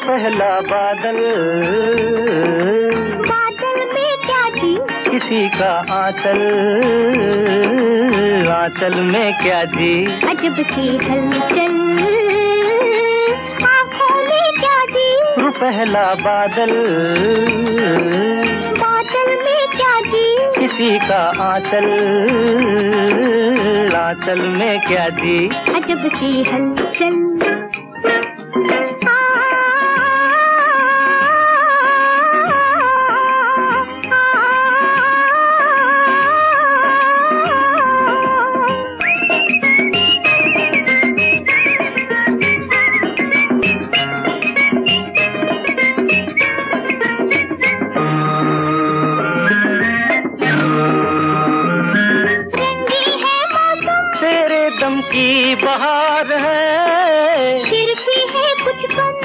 पहला बादल। बादल में क्या जी किसी का आंचल। आंचल में क्या जी अजब सी हलचल। आँखों में क्या जी पहला बादल। बादल में क्या जी किसी का आंचल। आंचल में क्या जी अजब सी हलचल।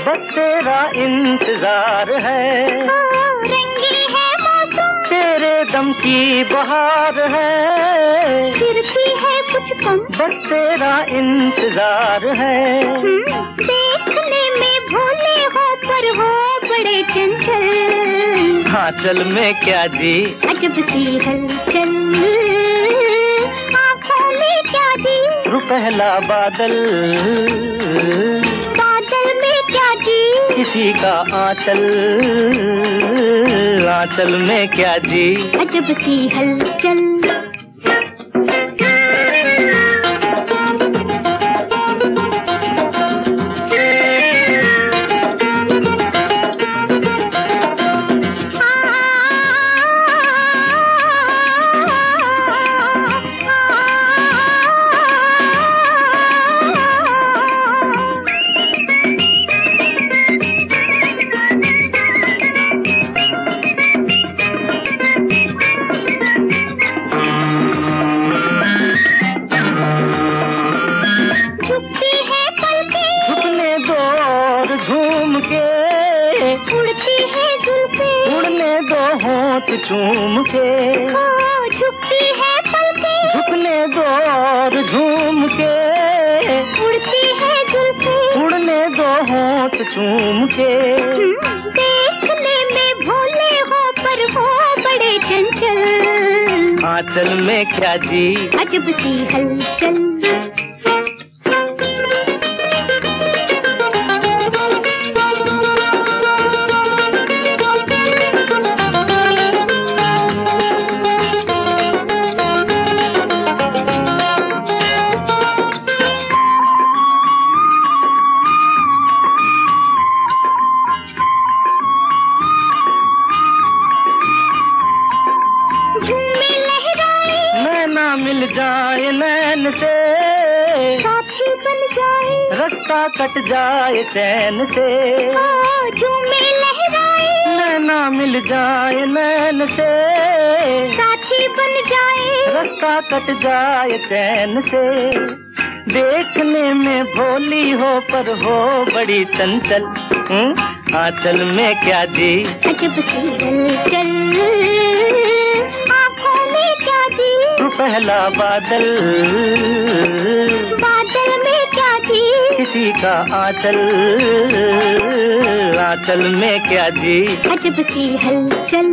बस तेरा इंतज़ार है। रंगी है मौसम। तेरे दम की बहार है। भी है कुछ कम। बस तेरा इंतज़ार है। हम्म, देखने में भोले हो पर हो बड़े चंचल। हाँ चल में क्या जी? अजब सी हलचल। आँखों में क्या जी पहला बादल। जी किसी का आंचल आंचल में क्या जी? अजब की हलचल। होंठ चूम के झुकती है पलके झुकने दो और झूम के उड़ती है जुल्फे उड़ने दो होंठ झूम के देखने में भोले हो पर हो बड़े चंचल। आंचल में क्या जी? अजब सी हलचल। जाए नैन से। साथी बन जाए। रास्ता कट जाए चैन से। झूमे लहराए। नैना मिल जाए नैन से। साथी बन जाए। रास्ता कट जाए चैन से। देखने में भोली हो पर हो बड़ी चंचल। हम्म? आंचल में क्या जी। अजब सी पहला बादल। बादल में क्या जी किसी का आंचल। आंचल में क्या जी? अजब की हलचल।